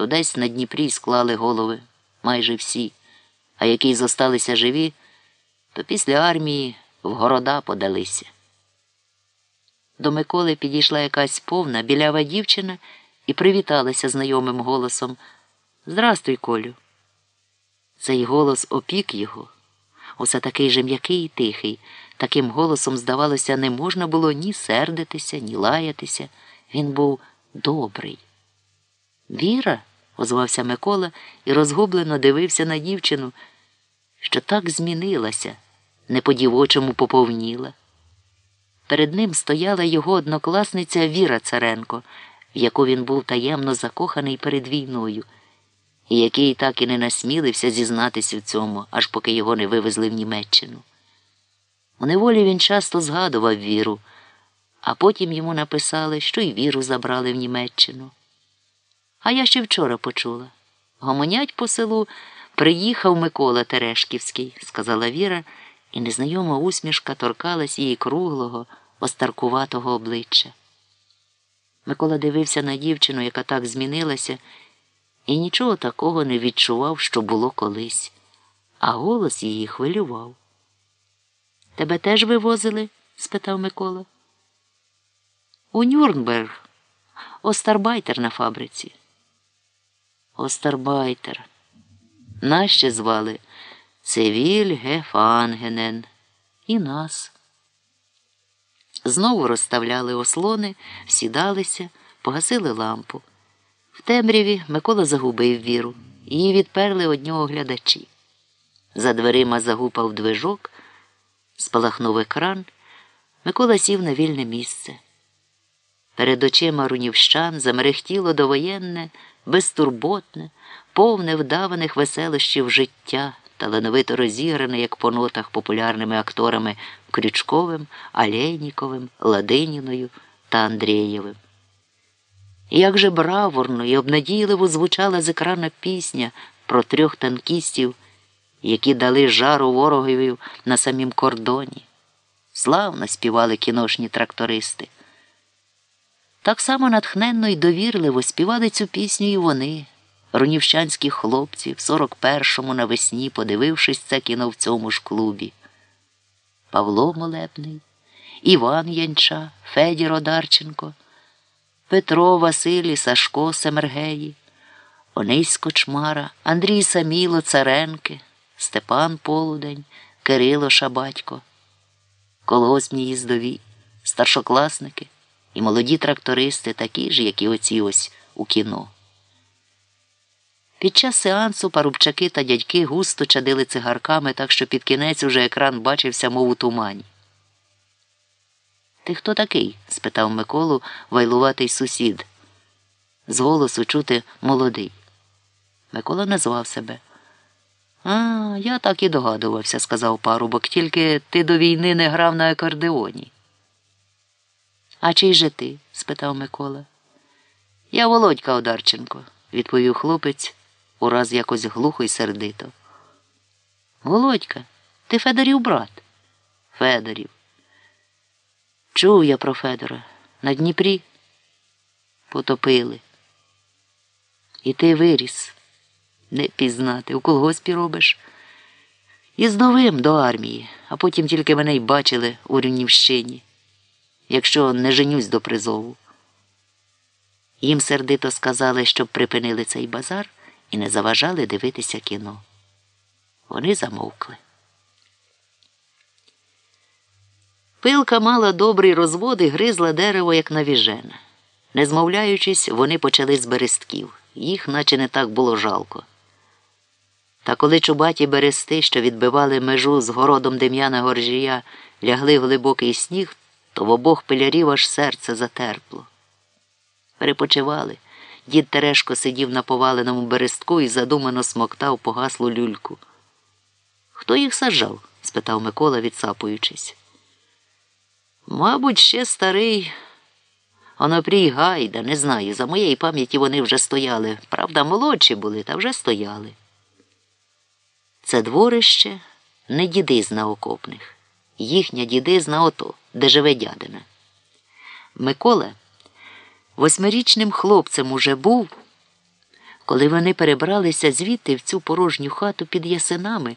то десь на Дніпрі склали голови майже всі, а які зосталися живі, то після армії в города подалися. До Миколи підійшла якась повна білява дівчина і привіталася знайомим голосом Здрастуй, Колю. Цей голос опік його. Усе такий же м'який і тихий. Таким голосом, здавалося, не можна було ні сердитися, ні лаятися. Він був добрий. Віра? Озвався Микола і розгублено дивився на дівчину, що так змінилася, не по дівочому поповніла. Перед ним стояла його однокласниця Віра Царенко, в яку він був таємно закоханий перед війною, і який так і не насмілився зізнатися в цьому, аж поки його не вивезли в Німеччину. У неволі він часто згадував віру, а потім йому написали, що й віру забрали в Німеччину. А я ще вчора почула. Гомонять по селу приїхав Микола Терешківський, сказала Віра, і незнайома усмішка торкалась її круглого, остаркуватого обличчя. Микола дивився на дівчину, яка так змінилася, і нічого такого не відчував, що було колись, а голос її хвилював. Тебе теж вивозили? спитав Микола. У Нюрнберг, остарбайтер на фабриці. Остарбайтер. Нас ще звали Цивіль Гефангенен. І нас. Знову розставляли ослони, сідалися, погасили лампу. В темряві Микола загубив віру. Її відперли од нього глядачі. За дверима загупав движок, спалахнув екран. Микола сів на вільне місце. Перед очима рунівщан замерехтіло довоєнне, безтурботне, повне вдаваних веселощів життя, талановито розігране, як по нотах популярними акторами Крючковим, Алейніковим, Ладиніною та Андрієвим. Як же браворно і обнадійливо звучала з екрана пісня про трьох танкістів, які дали жару ворогові на самім кордоні. Славно співали кіношні трактористи. Так само натхненно і довірливо співали цю пісню і вони, рунівщанські хлопці, в 41-му навесні, подивившись це кіно в цьому ж клубі. Павло Молебний, Іван Янча, Федір Одарченко, Петро Василій Сашко Семергеї, Онись Кочмара, Андрій Саміло Царенки, Степан Полудень, Кирило Шабатько, колгоспні їздові, старшокласники і молоді трактористи, такі ж, як і оці ось у кіно. Під час сеансу парубчаки та дядьки густо чадили цигарками, так що під кінець уже екран бачився, мов у тумані. Ти хто такий? спитав Миколу вайлуватий сусід. З голосу чути молодий. Микола назвав себе. А, я так і догадувався, сказав парубок, тільки ти до війни не грав на акордеоні. А чий же ти? спитав Микола. Я Володька Одарченко, відповів хлопець ураз якось глухо й сердито. Володька, ти Федорів брат? Федорів. Чув я про Федора. На Дніпрі потопили. І ти виріс. Не пізнати. У колгоспі робиш. І з новим до армії, а потім тільки мене й бачили у Рівнівщині, якщо не женюсь до призову. Їм сердито сказали, щоб припинили цей базар і не заважали дивитися кіно. Вони замовкли. Пилка мала добрий розвод і гризла дерево, як навіжена. Не змовляючись, вони почали з берестків. Їх наче не так було жалко. Та коли чубаті берести, що відбивали межу з городом Дем'яна Горжія, лягли в глибокий сніг, в обох пилярів аж серце затерпло. Перепочивали. Дід Терешко сидів на поваленому берестку і задумано смоктав погаслу люльку. Хто їх саджав? спитав Микола, відсапуючись. Мабуть, ще старий. Онопрій Гайда, не знаю. За моєї пам'яті вони вже стояли. Правда, молодші були, та вже стояли. Це дворище не дідизна окопних. Їхня дідизна ото, де живе дядина. Микола восьмирічним хлопцем уже був. Коли вони перебралися звідти в цю порожню хату під ясенами,